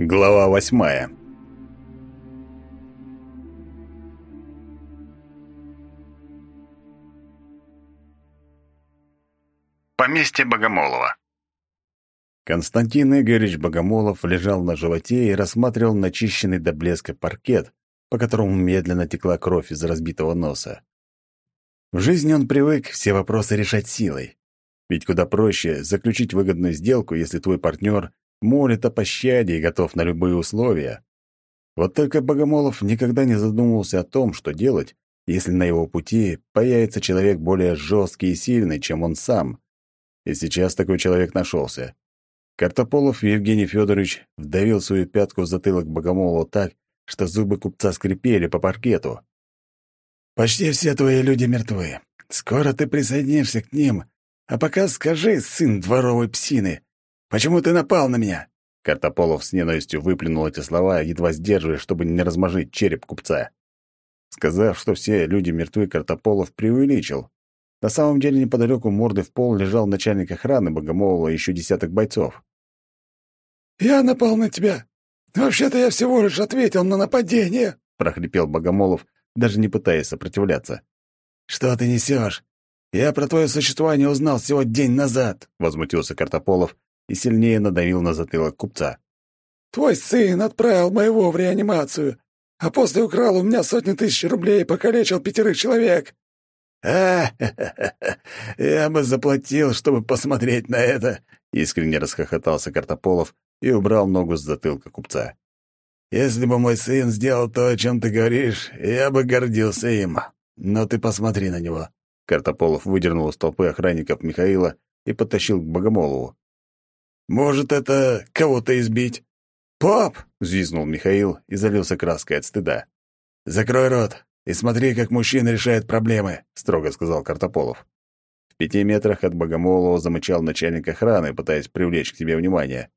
Глава восьмая Поместье Богомолова Константин Игоревич Богомолов лежал на животе и рассматривал начищенный до блеска паркет, по которому медленно текла кровь из разбитого носа. В жизни он привык все вопросы решать силой. Ведь куда проще заключить выгодную сделку, если твой партнер молит о пощаде и готов на любые условия. Вот только Богомолов никогда не задумывался о том, что делать, если на его пути появится человек более жесткий и сильный, чем он сам. И сейчас такой человек нашелся. Картополов Евгений Федорович вдавил свою пятку в затылок Богомолова так, что зубы купца скрипели по паркету. «Почти все твои люди мертвы. Скоро ты присоединишься к ним. А пока скажи, сын дворовой псины, почему ты напал на меня?» Картополов с ненавистью выплюнул эти слова, едва сдерживая, чтобы не размажить череп купца. Сказав, что все люди мертвы, Картополов преувеличил. На самом деле неподалеку морды в пол лежал начальник охраны Богомолова и еще десяток бойцов. «Я напал на тебя. Вообще-то я всего лишь ответил на нападение», — прохрипел Богомолов, даже не пытаясь сопротивляться. «Что ты несешь? Я про твое существование узнал всего день назад», — возмутился Картополов и сильнее надавил на затылок купца. «Твой сын отправил моего в реанимацию, а после украл у меня сотни тысяч рублей и покалечил пятерых человек». «А, я бы заплатил, чтобы посмотреть на это», — искренне расхохотался Картополов и убрал ногу с затылка купца. «Если бы мой сын сделал то, о чем ты говоришь, я бы гордился им. Но ты посмотри на него». Картополов выдернул из толпы охранников Михаила и подтащил к Богомолову. «Может, это кого-то избить?» «Пап!» — взвизнул Михаил и залился краской от стыда. «Закрой рот и смотри, как мужчина решает проблемы», — строго сказал Картополов. В пяти метрах от Богомолова замычал начальник охраны, пытаясь привлечь к себе внимание.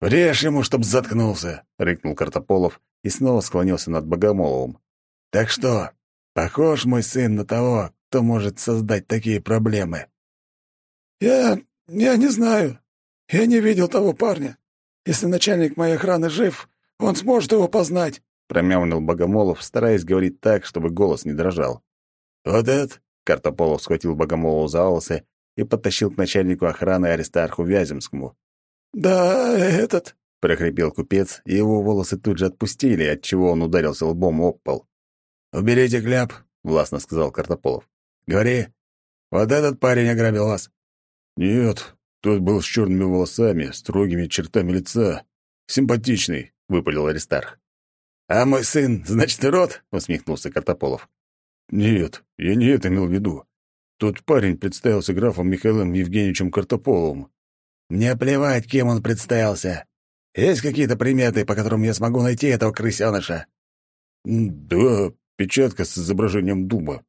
«Врежь ему, чтоб заткнулся!» — рыкнул Картополов и снова склонился над Богомоловым. «Так что, похож мой сын на того, кто может создать такие проблемы?» «Я... я не знаю. Я не видел того парня. Если начальник моей охраны жив, он сможет его познать», — промямлил Богомолов, стараясь говорить так, чтобы голос не дрожал. «Вот это...» — Картополов схватил Богомолова за волосы и подтащил к начальнику охраны Аристарху Вяземскому. «Да, этот...» — прохрипел купец, и его волосы тут же отпустили, отчего он ударился лбом об пол. «Уберите кляп», — властно сказал Картополов. «Говори, вот этот парень ограбил вас». «Нет, тот был с черными волосами, строгими чертами лица. Симпатичный», — выпалил Аристарх. «А мой сын, значит, род?» — усмехнулся Картополов. «Нет, я не это имел в виду. Тот парень представился графом Михаилом Евгеньевичем Картополовым. Мне плевать, кем он представился. Есть какие-то приметы, по которым я смогу найти этого крысёныша?» «Да, печатка с изображением дуба».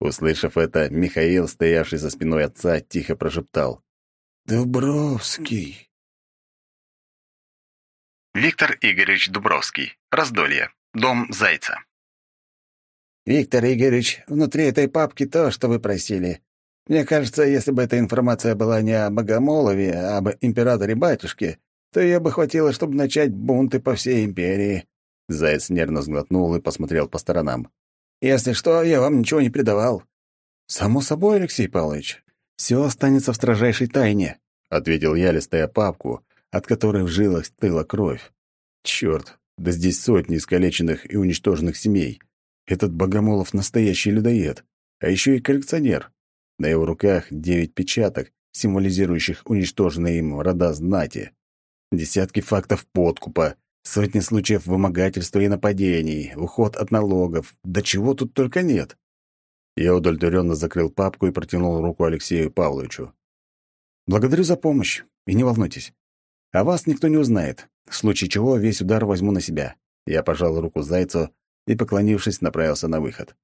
Услышав это, Михаил, стоявший за спиной отца, тихо прошептал. «Дубровский». Виктор Игоревич Дубровский. Раздолье. Дом Зайца. «Виктор Игоревич, внутри этой папки то, что вы просили. Мне кажется, если бы эта информация была не о Богомолове, а об императоре-батюшке, то ее бы хватило, чтобы начать бунты по всей империи». Заяц нервно сглотнул и посмотрел по сторонам. «Если что, я вам ничего не предавал». «Само собой, Алексей Павлович, все останется в строжайшей тайне», — ответил я, листая папку, от которой в жилах стыла кровь. «Черт, да здесь сотни искалеченных и уничтоженных семей. Этот Богомолов настоящий людоед, а еще и коллекционер. На его руках девять печаток, символизирующих уничтоженные им рода знати. Десятки фактов подкупа, сотни случаев вымогательства и нападений, уход от налогов, да чего тут только нет. Я удовлетворенно закрыл папку и протянул руку Алексею Павловичу. «Благодарю за помощь, и не волнуйтесь. О вас никто не узнает, в случае чего весь удар возьму на себя». Я пожал руку Зайцу и, поклонившись, направился на выход.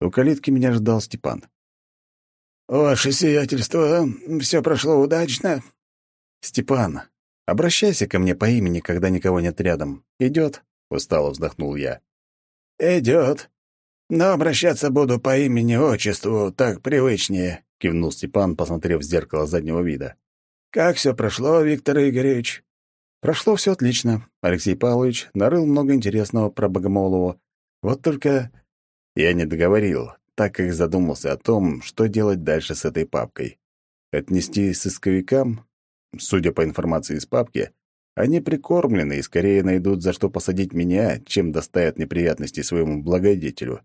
У калитки меня ждал Степан. «Ваше сиятельство, все прошло удачно?» «Степан, обращайся ко мне по имени, когда никого нет рядом. Идет?» — устало вздохнул я. «Идет. Но обращаться буду по имени-отчеству, так привычнее», — кивнул Степан, посмотрев в зеркало заднего вида. «Как все прошло, Виктор Игоревич?» Прошло все отлично. Алексей Павлович нарыл много интересного про Богомолову. Вот только я не договорил, так как задумался о том, что делать дальше с этой папкой. Отнести сысковикам? Судя по информации из папки, они прикормлены и скорее найдут, за что посадить меня, чем доставят неприятности своему благодетелю.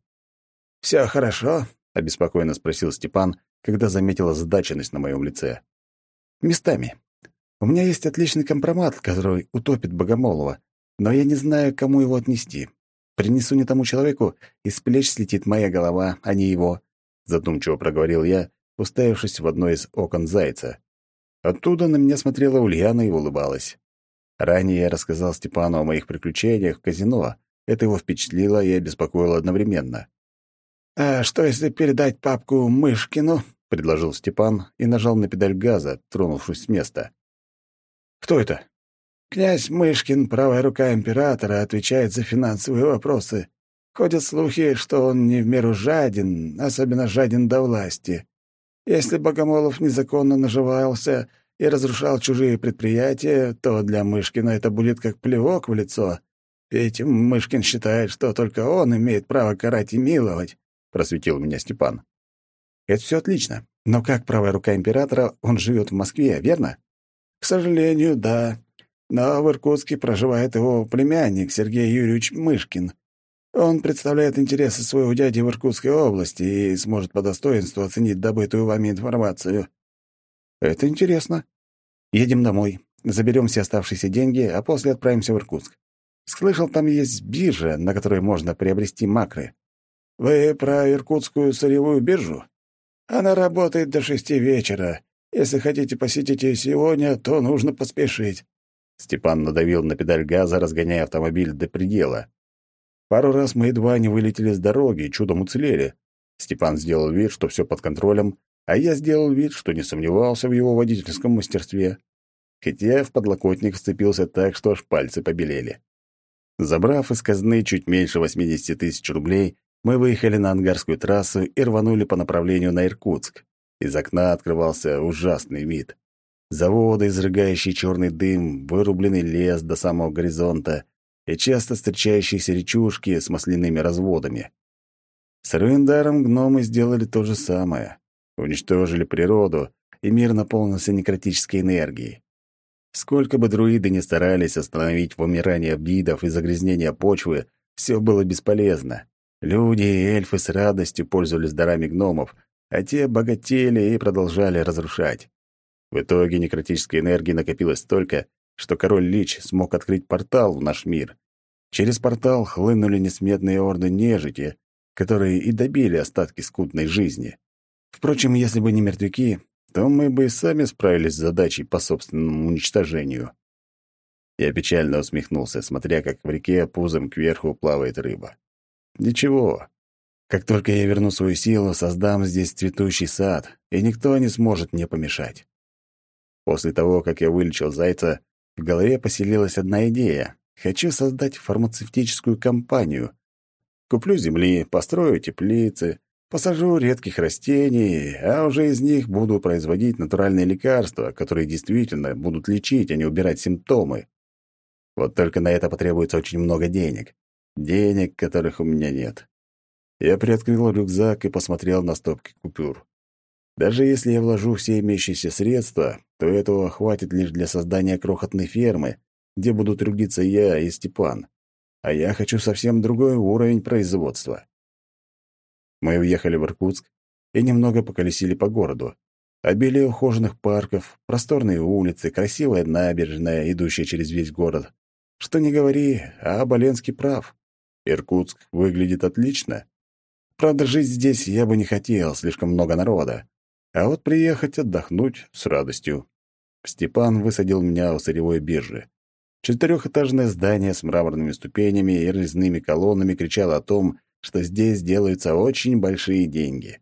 «Все хорошо?» — обеспокоенно спросил Степан, когда заметил задаченность на моем лице. «Местами. У меня есть отличный компромат, который утопит Богомолова, но я не знаю, кому его отнести. Принесу не тому человеку, и с плеч слетит моя голова, а не его», — задумчиво проговорил я, уставившись в одно из окон зайца. Оттуда на меня смотрела Ульяна и улыбалась. Ранее я рассказал Степану о моих приключениях в казино. Это его впечатлило и обеспокоило одновременно. «А что, если передать папку Мышкину?» — предложил Степан и нажал на педаль газа, тронувшись с места. «Кто это?» «Князь Мышкин, правая рука императора, отвечает за финансовые вопросы. Ходят слухи, что он не в меру жаден, особенно жаден до власти. Если Богомолов незаконно наживался и разрушал чужие предприятия, то для Мышкина это будет как плевок в лицо. Ведь Мышкин считает, что только он имеет право карать и миловать», — просветил меня Степан. «Это все отлично. Но как правая рука императора, он живет в Москве, верно?» «К сожалению, да. Но в Иркутске проживает его племянник Сергей Юрьевич Мышкин. Он представляет интересы своего дяди в Иркутской области и сможет по достоинству оценить добытую вами информацию». «Это интересно. Едем домой, заберем все оставшиеся деньги, а после отправимся в Иркутск. Слышал, там есть биржа, на которой можно приобрести макры». «Вы про иркутскую сырьевую биржу? Она работает до шести вечера. Если хотите посетить ее сегодня, то нужно поспешить». Степан надавил на педаль газа, разгоняя автомобиль до предела. Пару раз мы едва не вылетели с дороги и чудом уцелели. Степан сделал вид, что все под контролем, а я сделал вид, что не сомневался в его водительском мастерстве. Хотя в подлокотник вцепился так, что аж пальцы побелели. Забрав из казны чуть меньше 80 тысяч рублей, мы выехали на Ангарскую трассу и рванули по направлению на Иркутск. Из окна открывался ужасный вид. Заводы, изрыгающие черный дым, вырубленный лес до самого горизонта и часто встречающиеся речушки с масляными разводами. С Рындаром гномы сделали то же самое. Уничтожили природу, и мир наполнился некротической энергией. Сколько бы друиды ни старались остановить вымирание видов и загрязнение почвы, все было бесполезно. Люди и эльфы с радостью пользовались дарами гномов, а те богатели и продолжали разрушать. В итоге некротической энергии накопилось столько, что король Лич смог открыть портал в наш мир. Через портал хлынули несметные орды нежити, которые и добили остатки скудной жизни. Впрочем, если бы не мертвяки, то мы бы и сами справились с задачей по собственному уничтожению. Я печально усмехнулся, смотря как в реке пузом кверху плавает рыба. Ничего. Как только я верну свою силу, создам здесь цветущий сад, и никто не сможет мне помешать. После того, как я вылечил зайца, в голове поселилась одна идея. Хочу создать фармацевтическую компанию. Куплю земли, построю теплицы, посажу редких растений, а уже из них буду производить натуральные лекарства, которые действительно будут лечить, а не убирать симптомы. Вот только на это потребуется очень много денег. Денег, которых у меня нет. Я приоткрыл рюкзак и посмотрел на стопки купюр. Даже если я вложу все имеющиеся средства, то этого хватит лишь для создания крохотной фермы, где будут трудиться я и Степан. А я хочу совсем другой уровень производства. Мы уехали в Иркутск и немного поколесили по городу. Обилие ухоженных парков, просторные улицы, красивая набережная, идущая через весь город. Что не говори, а Боленский прав. Иркутск выглядит отлично. Правда, жить здесь я бы не хотел, слишком много народа. А вот приехать отдохнуть с радостью. Степан высадил меня у сырьевой биржи. Четырехэтажное здание с мраморными ступенями и резными колоннами кричало о том, что здесь делаются очень большие деньги.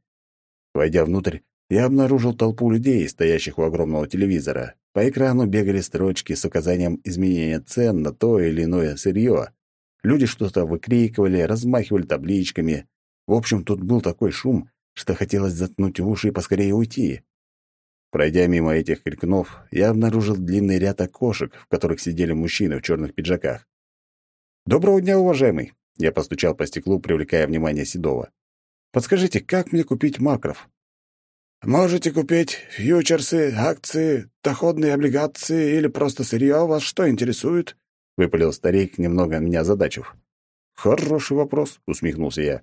Войдя внутрь, я обнаружил толпу людей, стоящих у огромного телевизора. По экрану бегали строчки с указанием изменения цен на то или иное сырье. Люди что-то выкрикивали, размахивали табличками. В общем, тут был такой шум, что хотелось заткнуть уши и поскорее уйти. Пройдя мимо этих крикунов, я обнаружил длинный ряд окошек, в которых сидели мужчины в черных пиджаках. «Доброго дня, уважаемый!» Я постучал по стеклу, привлекая внимание Седова. «Подскажите, как мне купить макров?» «Можете купить фьючерсы, акции, доходные облигации или просто сырье. Вас что интересует?» — выпалил старик, немного меня задачив. «Хороший вопрос», — усмехнулся я.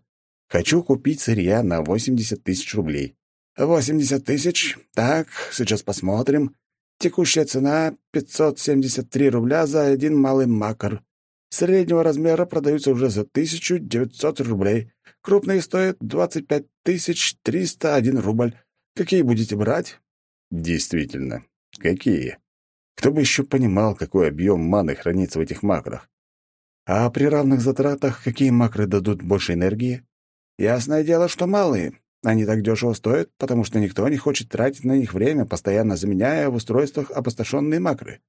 «Хочу купить сырья на 80 тысяч рублей». «Восемьдесят тысяч? Так, сейчас посмотрим. Текущая цена — 573 рубля за один малый макар. Среднего размера продаются уже за 1900 рублей. Крупные стоят 25 301 рубль. Какие будете брать?» «Действительно, какие? Кто бы еще понимал, какой объем маны хранится в этих макрах? А при равных затратах какие макры дадут больше энергии?» «Ясное дело, что малые. Они так дешево стоят, потому что никто не хочет тратить на них время, постоянно заменяя в устройствах опустошенные макры.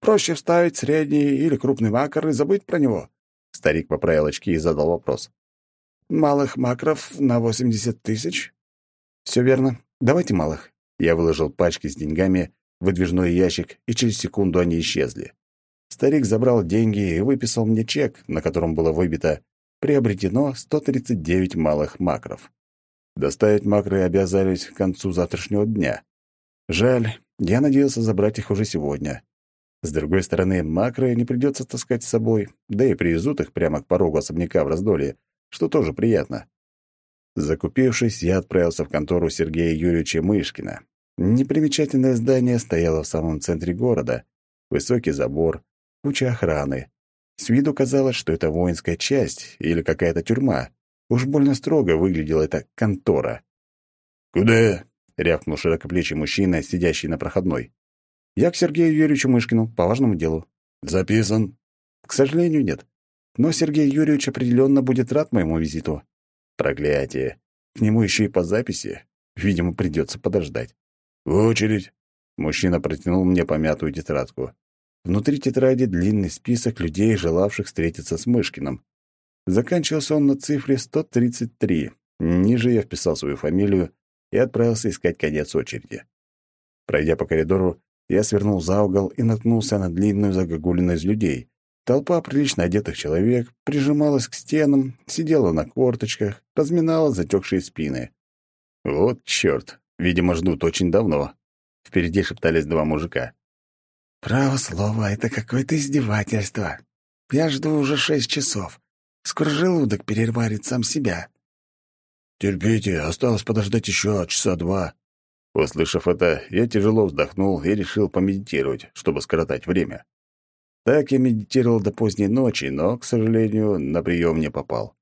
Проще вставить средний или крупный макр и забыть про него. Старик поправил очки и задал вопрос. Малых макров на 80 тысяч? Все верно. Давайте малых. Я выложил пачки с деньгами выдвижной ящик, и через секунду они исчезли. Старик забрал деньги и выписал мне чек, на котором было выбито «Приобретено 139 малых макров». Доставить макры обязались к концу завтрашнего дня. Жаль, я надеялся забрать их уже сегодня. С другой стороны, макры не придется таскать с собой, да и привезут их прямо к порогу особняка в раздолье, что тоже приятно. Закупившись, я отправился в контору Сергея Юрьевича Мышкина. Непримечательное здание стояло в самом центре города. Высокий забор, куча охраны. С виду казалось, что это воинская часть или какая-то тюрьма. Уж больно строго выглядела эта контора. «Куда?» — рявкнул широкоплечий мужчина, сидящий на проходной. «Я к Сергею Юрьевичу Мышкину, по важному делу». «Записан?» «К сожалению, нет. Но Сергей Юрьевич определенно будет рад моему визиту». «Проклятие. К нему еще и по записи. Видимо, придется подождать». «В очередь». Мужчина протянул мне помятую тетрадку. Внутри тетради длинный список людей, желавших встретиться с Мышкиным. Заканчивался он на цифре 133. Ниже я вписал свою фамилию и отправился искать конец очереди. Пройдя по коридору, я свернул за угол и наткнулся на длинную загогулину из людей. Толпа прилично одетых человек прижималась к стенам, сидела на корточках, разминала затекшие спины. Вот чёрт, видимо, ждут очень давно. Впереди шептались два мужика. «Право слово, это какое-то издевательство. Я жду уже шесть часов. Скоро желудок переварит сам себя. «Терпите, осталось подождать еще часа два». Услышав это, я тяжело вздохнул и решил помедитировать, чтобы скоротать время. Так я медитировал до поздней ночи, но, к сожалению, на прием не попал.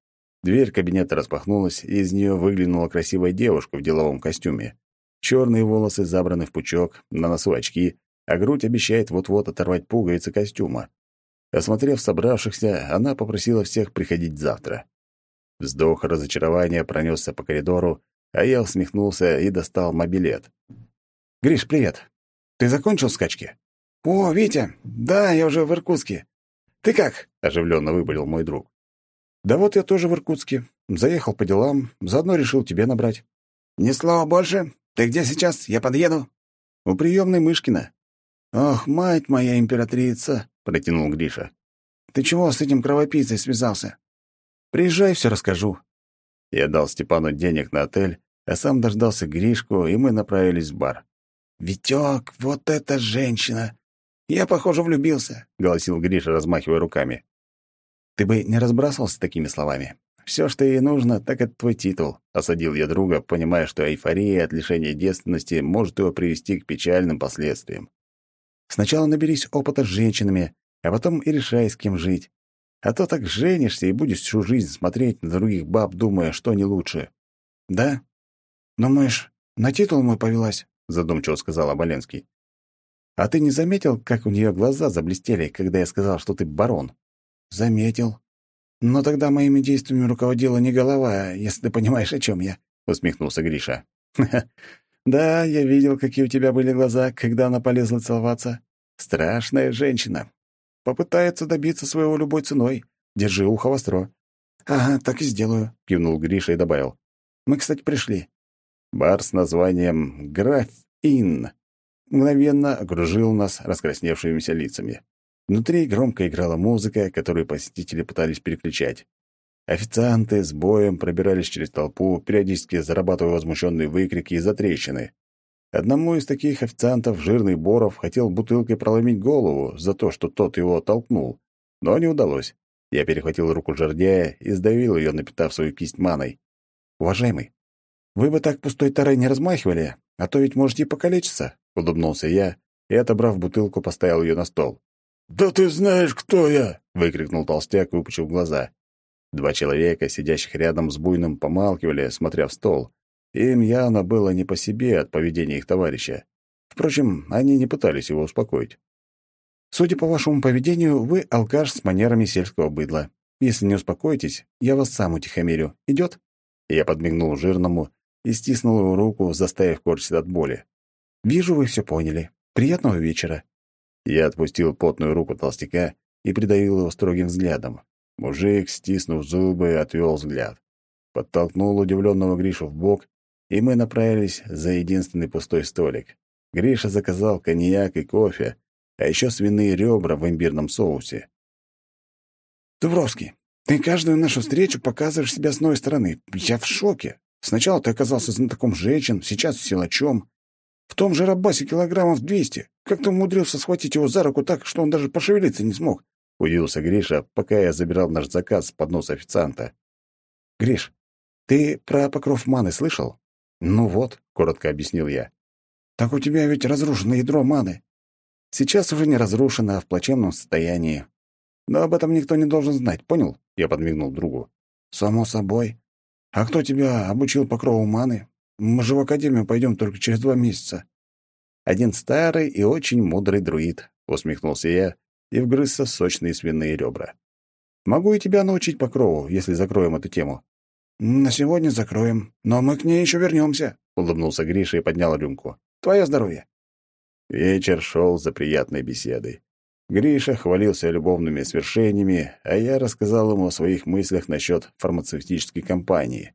Дверь кабинета распахнулась, и из нее выглянула красивая девушка в деловом костюме. Черные волосы забраны в пучок, на носу очки, а грудь обещает вот-вот оторвать пуговицы костюма. Осмотрев собравшихся, она попросила всех приходить завтра. Вздох разочарования пронесся по коридору, а я усмехнулся и достал мобилет. «Гриш, привет. Ты закончил скачки?» «О, Витя, да, я уже в Иркутске. Ты как?» — оживленно выболел мой друг. «Да вот я тоже в Иркутске. Заехал по делам, заодно решил тебе набрать». «Ни слова больше. Ты где сейчас? Я подъеду». «У приемной Мышкина». «Ох, мать моя императрица!» — протянул Гриша. «Ты чего с этим кровопийцей связался?» «Приезжай, все расскажу». Я дал Степану денег на отель, а сам дождался Гришку, и мы направились в бар. «Витёк, вот эта женщина! Я, похоже, влюбился», — голосил Гриша, размахивая руками. «Ты бы не разбрасывался такими словами. Все, что ей нужно, так это твой титул», — осадил я друга, понимая, что эйфория от лишения девственности может его привести к печальным последствиям. Сначала наберись опыта с женщинами, а потом и решай, с кем жить. А то так женишься и будешь всю жизнь смотреть на других баб, думая, что они лучше. Да? Думаешь, на титул мой повелась? Задумчиво сказал Оболенский. А ты не заметил, как у нее глаза заблестели, когда я сказал, что ты барон? Заметил. Но тогда моими действиями руководила не голова, если ты понимаешь, о чем я, усмехнулся Гриша. Да, я видел, какие у тебя были глаза, когда она полезла целоваться. Страшная женщина. Попытается добиться своего любой ценой. Держи ухо востро. «Ага, так и сделаю», — кивнул Гриша и добавил. «Мы, кстати, пришли». Бар с названием «Граф «Ин» мгновенно окружил нас раскрасневшимися лицами. Внутри громко играла музыка, которую посетители пытались переключать. Официанты с боем пробирались через толпу, периодически зарабатывая возмущенные выкрики и затрещины. Одному из таких официантов жирный Боров хотел бутылкой проломить голову за то, что тот его оттолкнул, но не удалось. Я перехватил руку жердяя и сдавил ее, напитав свою кисть маной. «Уважаемый, вы бы так пустой тарой не размахивали, а то ведь можете покалечиться», — улыбнулся я и, отобрав бутылку, поставил ее на стол. «Да ты знаешь, кто я!» — выкрикнул толстяк, выпучив глаза. Два человека, сидящих рядом с буйным, помалкивали, смотря в стол. Им явно было не по себе от поведения их товарища. Впрочем, они не пытались его успокоить. «Судя по вашему поведению, вы алкаш с манерами сельского быдла. Если не успокоитесь, я вас сам утихомирю. Идет?» Я подмигнул жирному и стиснул его руку, заставив корчиться от боли. «Вижу, вы все поняли. Приятного вечера». Я отпустил потную руку толстяка и придавил его строгим взглядом. Мужик, стиснув зубы, отвел взгляд. Подтолкнул удивленного Гришу в бок, и мы направились за единственный пустой столик. Гриша заказал коньяк и кофе, а еще свиные ребра в имбирном соусе. «Дубровский, ты каждую нашу встречу показываешь себя с новой стороны. Я в шоке. Сначала ты оказался знатоком женщин, сейчас силачом. В том же рабасе килограммов двести. Как ты умудрился схватить его за руку так, что он даже пошевелиться не смог?» — удивился Гриша, пока я забирал наш заказ с подноса официанта. «Гриш, ты про покров маны слышал?» «Ну вот», — коротко объяснил я. «Так у тебя ведь разрушено ядро маны». «Сейчас уже не разрушено, а в плачевном состоянии. Но об этом никто не должен знать, понял?» Я подмигнул другу. «Само собой. А кто тебя обучил покрову маны? Мы же в академию пойдем только через два месяца». «Один старый и очень мудрый друид», — усмехнулся я и вгрызся в сочные свиные ребра. «Могу и тебя научить покрову, если закроем эту тему». «На сегодня закроем, но мы к ней еще вернемся», — улыбнулся Гриша и поднял рюмку. «Твое здоровье». Вечер шел за приятной беседой. Гриша хвалился любовными свершениями, а я рассказал ему о своих мыслях насчет фармацевтической компании.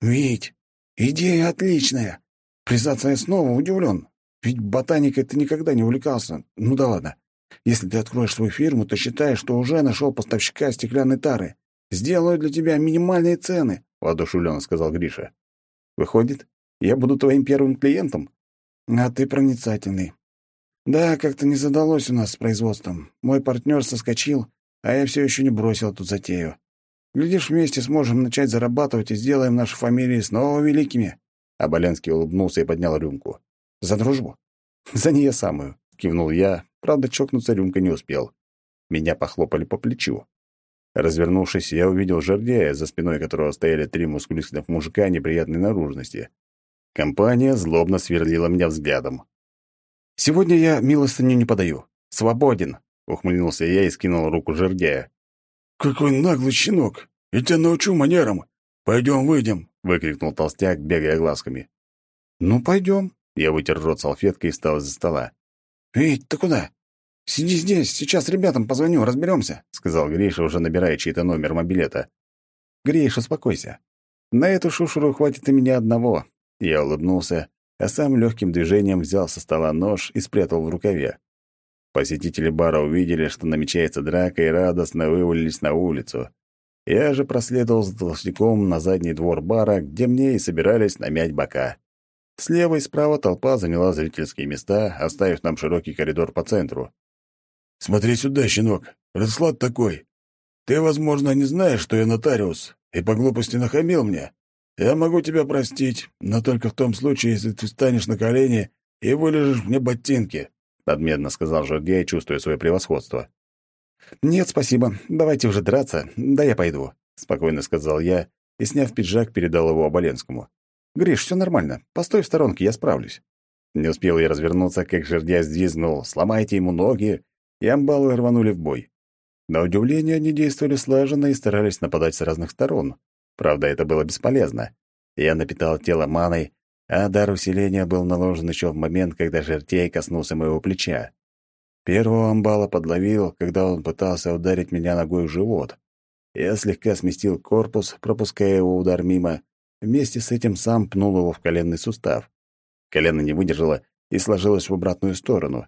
«Вить, идея отличная. Признаться, я снова удивлен. Ведь ботаникой ты никогда не увлекался. Ну да ладно. Если ты откроешь свою фирму, то считай, что уже нашел поставщика стеклянной тары. Сделаю для тебя минимальные цены», — воодушевленно сказал Гриша. «Выходит, я буду твоим первым клиентом?» «А ты проницательный. Да, как-то не задалось у нас с производством. Мой партнер соскочил, а я все еще не бросил эту затею. Глядишь, вместе сможем начать зарабатывать и сделаем наши фамилии снова великими». Аболенский улыбнулся и поднял рюмку. «За дружбу?» «За нее самую», — кивнул я, правда, чокнуться рюмка не успел. Меня похлопали по плечу. Развернувшись, я увидел жердяя, за спиной которого стояли три мускулистых мужика неприятной наружности. Компания злобно сверлила меня взглядом. «Сегодня я милостыню не подаю. Свободен», — ухмыльнулся я и скинул руку жердяя. «Какой наглый щенок! Я тебя научу манерам! Пойдем выйдем!» — выкрикнул толстяк, бегая глазками. «Ну, пойдем!» — я вытер рот салфеткой и встал из-за стола. «Вить, ты куда? Сиди здесь, сейчас ребятам позвоню, разберемся», — сказал Гриша, уже набирая чей-то номер мобилета. «Гриша, успокойся. На эту шушеру хватит и меня одного». Я улыбнулся а сам легким движением взял со стола нож и спрятал в рукаве. Посетители бара увидели, что намечается драка, и радостно вывалились на улицу. Я же проследовал за толстяком на задний двор бара, где мне и собирались намять бока. Слева и справа толпа заняла зрительские места, оставив нам широкий коридор по центру. «Смотри сюда, щенок, расклад такой. Ты, возможно, не знаешь, что я нотариус, и по глупости нахамил мне. Я могу тебя простить, но только в том случае, если ты встанешь на колени и вылежишь мне ботинки», — надменно сказал Жоргей, чувствуя свое превосходство. «Нет, спасибо. Давайте уже драться. Да я пойду», — спокойно сказал я и, сняв пиджак, передал его Оболенскому. «Гриш, все нормально. Постой в сторонке, я справлюсь». Не успел я развернуться, как жердя сдвизнул «сломайте ему ноги», и амбалы рванули в бой. На удивление, они действовали слаженно и старались нападать с разных сторон. Правда, это было бесполезно. Я напитал тело маной, а дар усиления был наложен еще в момент, когда жертей коснулся моего плеча. Первого амбала подловил, когда он пытался ударить меня ногой в живот. Я слегка сместил корпус, пропуская его удар мимо. Вместе с этим сам пнул его в коленный сустав. Колено не выдержало и сложилось в обратную сторону.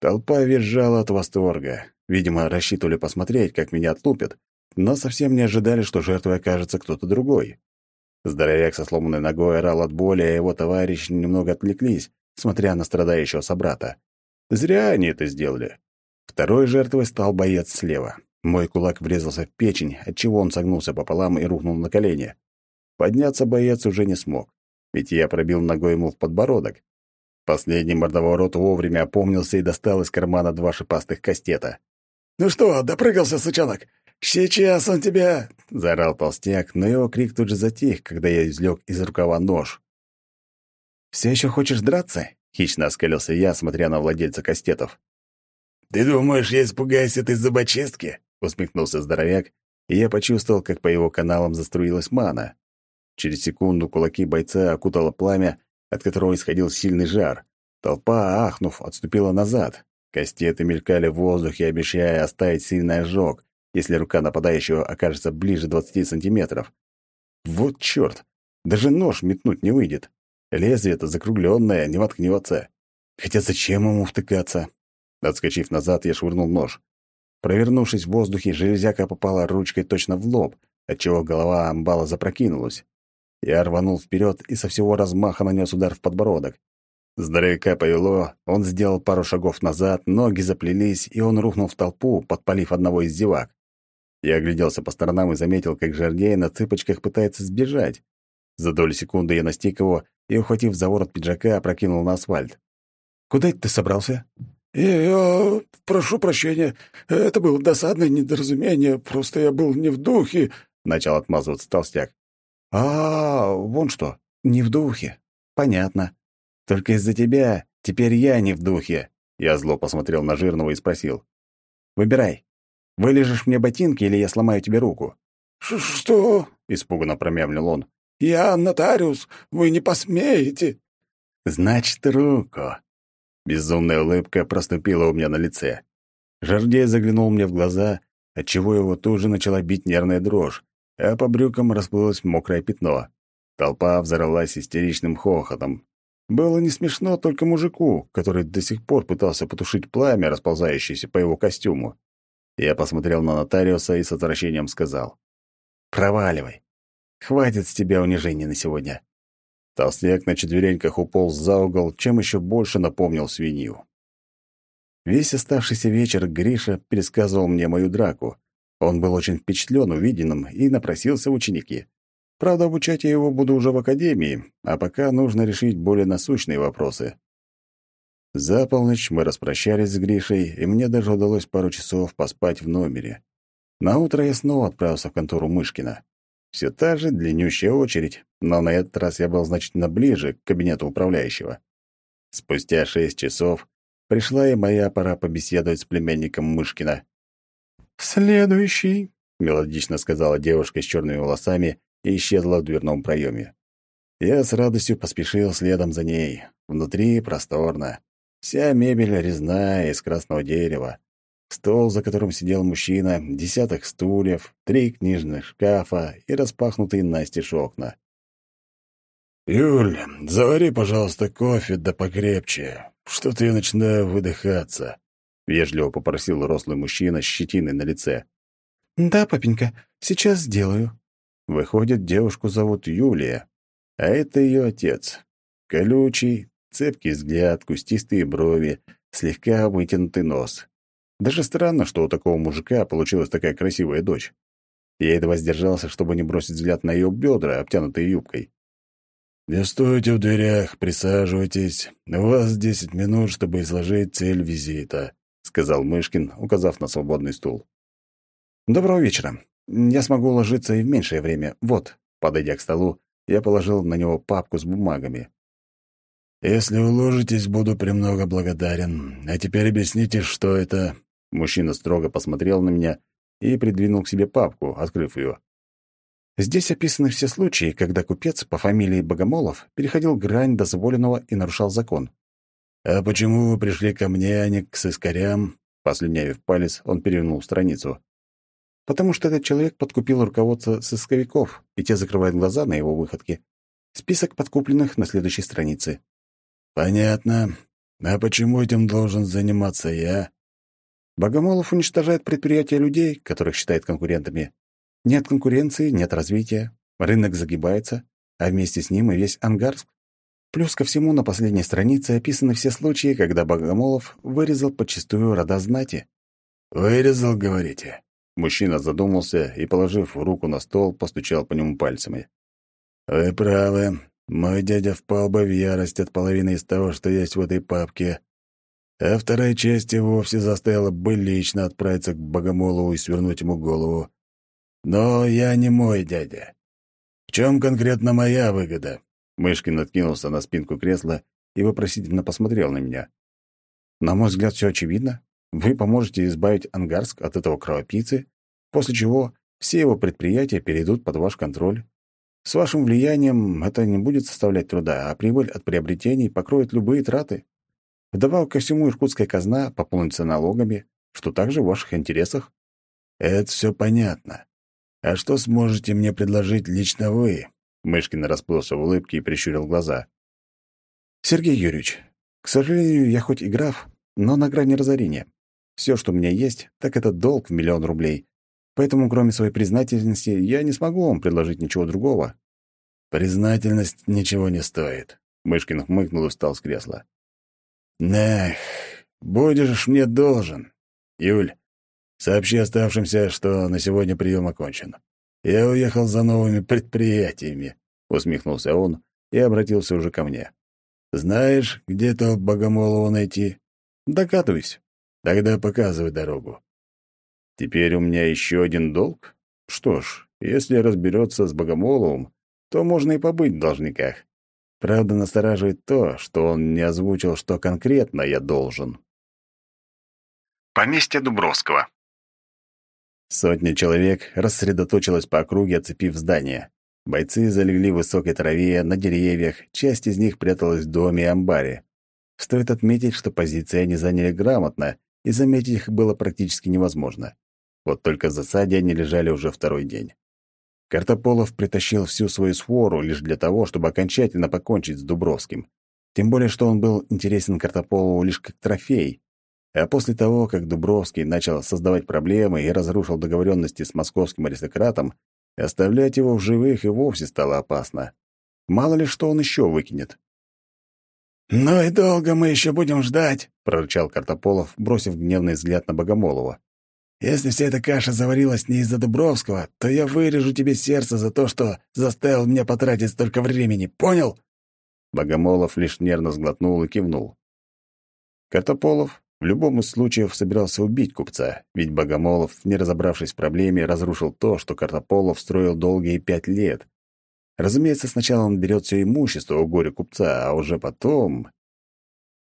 Толпа визжала от восторга. Видимо, рассчитывали посмотреть, как меня отлупят, но совсем не ожидали, что жертвой окажется кто-то другой. Здоровяк со сломанной ногой орал от боли, а его товарищи немного отвлеклись, смотря на страдающего собрата. Зря они это сделали. Второй жертвой стал боец слева. Мой кулак врезался в печень, отчего он согнулся пополам и рухнул на колени. Подняться боец уже не смог, ведь я пробил ногой ему в подбородок. Последний мордоворот вовремя опомнился и достал из кармана два шипастых кастета. «Ну что, допрыгался, сучонок? Сейчас он тебя...» — заорал толстяк, но его крик тут же затих, когда я извлек из рукава нож. «Все еще хочешь драться?» — хищно оскалился я, смотря на владельца кастетов. «Ты думаешь, я испугаюсь этой зубочистки?» — усмехнулся здоровяк, и я почувствовал, как по его каналам заструилась мана. Через секунду кулаки бойца окутало пламя, от которого исходил сильный жар. Толпа, ахнув, отступила назад. Кастеты мелькали в воздухе, обещая оставить сильный ожог, если рука нападающего окажется ближе 20 сантиметров. Вот чёрт! Даже нож метнуть не выйдет. Лезвие-то закругленное, не воткнется. Хотя зачем ему втыкаться? Отскочив назад, я швырнул нож. Провернувшись в воздухе, железяка попала ручкой точно в лоб, отчего голова амбала запрокинулась. Я рванул вперед и со всего размаха нанес удар в подбородок. Здоровяка повело, он сделал пару шагов назад, ноги заплелись, и он рухнул в толпу, подпалив одного из зевак. Я огляделся по сторонам и заметил, как Жардей на цыпочках пытается сбежать. За долю секунды я настиг его и, ухватив за ворот пиджака, опрокинул на асфальт. «Куда это ты собрался?» «Я, я прошу прощения. Это было досадное недоразумение. Просто я был не в духе», — начал отмазываться толстяк. «А, вон что, не в духе. Понятно. Только из-за тебя теперь я не в духе». Я зло посмотрел на Жирного и спросил. «Выбирай, вылежишь мне ботинки или я сломаю тебе руку?» «Что?» — испуганно промямлил он. «Я нотариус, вы не посмеете». «Значит, руку». Безумная улыбка проступила у меня на лице. Жардей заглянул мне в глаза, отчего его тут же начала бить нервная дрожь, а по брюкам расплылось мокрое пятно. Толпа взорвалась истеричным хохотом. Было не смешно только мужику, который до сих пор пытался потушить пламя, расползающееся по его костюму. Я посмотрел на нотариуса и с отвращением сказал. «Проваливай. Хватит с тебя унижений на сегодня». Толстяк на четвереньках уполз за угол, чем еще больше напомнил свинью. Весь оставшийся вечер Гриша пересказывал мне мою драку, он был очень впечатлен увиденным и напросился в ученики. Правда, обучать я его буду уже в академии, а пока нужно решить более насущные вопросы. За полночь мы распрощались с Гришей, и мне даже удалось пару часов поспать в номере. На утро я снова отправился в контору Мышкина. Все та же длиннющая очередь, но на этот раз я был значительно ближе к кабинету управляющего. Спустя шесть часов пришла и моя пора побеседовать с племянником Мышкина. «Следующий», — мелодично сказала девушка с черными волосами и исчезла в дверном проеме. Я с радостью поспешил следом за ней. Внутри просторно. Вся мебель резная из красного дерева. Стол, за которым сидел мужчина, десяток стульев, три книжных шкафа и распахнутые настежь окна. «Юль, завари, пожалуйста, кофе да покрепче. Что-то я начинаю выдыхаться», вежливо попросил рослый мужчина с щетиной на лице. «Да, папенька, сейчас сделаю». Выходит, девушку зовут Юлия, а это ее отец. Колючий, цепкий взгляд, кустистые брови, слегка вытянутый нос. Даже странно, что у такого мужика получилась такая красивая дочь. Я едва сдержался, чтобы не бросить взгляд на ее бедра, обтянутые юбкой. «Не стойте в дверях, присаживайтесь. У вас десять минут, чтобы изложить цель визита», — сказал Мышкин, указав на свободный стул. «Доброго вечера. Я смогу уложиться и в меньшее время. Вот». Подойдя к столу, я положил на него папку с бумагами. «Если уложитесь, буду премного благодарен. А теперь объясните, что это...» Мужчина строго посмотрел на меня и придвинул к себе папку, открыв ее. Здесь описаны все случаи, когда купец по фамилии Богомолов переходил грань дозволенного и нарушал закон. «А почему вы пришли ко мне, а не к сыскарям?» Послюнявив палец, он перевернул страницу. «Потому что этот человек подкупил руководство сысковиков, и те закрывают глаза на его выходки. Список подкупленных на следующей странице». Понятно. А почему этим должен заниматься я? Богомолов уничтожает предприятия людей, которых считает конкурентами. Нет конкуренции, нет развития. Рынок загибается, а вместе с ним и весь Ангарск. Плюс ко всему на последней странице описаны все случаи, когда Богомолов вырезал подчистую рода знати. «Вырезал, говорите?» Мужчина задумался и, положив руку на стол, постучал по нему пальцами. «Вы правы. Мой дядя впал бы в ярость от половины из того, что есть в этой папке. А вторая часть и вовсе заставила бы лично отправиться к Богомолову и свернуть ему голову. Но я не мой дядя. В чем конкретно моя выгода?» Мышкин откинулся на спинку кресла и вопросительно посмотрел на меня. «На мой взгляд, все очевидно. Вы поможете избавить Ангарск от этого кровопийцы, после чего все его предприятия перейдут под ваш контроль. С вашим влиянием это не будет составлять труда, а прибыль от приобретений покроет любые траты. Вдобавок ко всему, иркутская казна пополнится налогами, что также в ваших интересах. Это все понятно. А что сможете мне предложить лично вы? Мышкин расплылся в улыбке и прищурил глаза. Сергей Юрьевич, к сожалению, я хоть и граф, но на грани разорения. Все, что у меня есть, так это долг в миллион рублей, Поэтому, кроме своей признательности, я не смогу вам предложить ничего другого». «Признательность ничего не стоит», — Мышкин хмыкнул и встал с кресла. «Эх, будешь мне должен. Юль, сообщи оставшимся, что на сегодня прием окончен. Я уехал за новыми предприятиями», — усмехнулся он и обратился уже ко мне. «Знаешь, где то Богомолова найти?» «Догадываюсь. Тогда показывай дорогу». Теперь у меня еще один долг? Что ж, если разберется с Богомоловым, то можно и побыть в должниках. Правда, настораживает то, что он не озвучил, что конкретно я должен. Поместье Дубровского. Сотня человек рассредоточилась по округе, оцепив здание. Бойцы залегли в высокой траве, на деревьях, часть из них пряталась в доме и амбаре. Стоит отметить, что позиции они заняли грамотно, и заметить их было практически невозможно. Вот только в засаде они лежали уже второй день. Картополов притащил всю свою свору лишь для того, чтобы окончательно покончить с Дубровским. Тем более, что он был интересен Картополову лишь как трофей. А после того, как Дубровский начал создавать проблемы и разрушил договоренности с московским аристократом, оставлять его в живых и вовсе стало опасно. Мало ли что он еще выкинет. «Ну и долго мы еще будем ждать», — прорычал Картополов, бросив гневный взгляд на Богомолова. Если вся эта каша заварилась не из-за Дубровского, то я вырежу тебе сердце за то, что заставил меня потратить столько времени. Понял?» Богомолов лишь нервно сглотнул и кивнул. Картополов в любом из случаев собирался убить купца, ведь Богомолов, не разобравшись в проблеме, разрушил то, что Картополов строил долгие пять лет. Разумеется, сначала он берет все имущество у горя купца, а уже потом...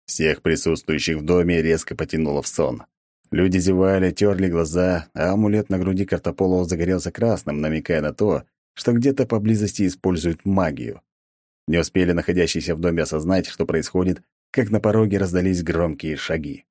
Всех присутствующих в доме резко потянуло в сон. Люди зевали, терли глаза, а амулет на груди Картополова загорелся красным, намекая на то, что где-то поблизости используют магию. Не успели находящиеся в доме осознать, что происходит, как на пороге раздались громкие шаги.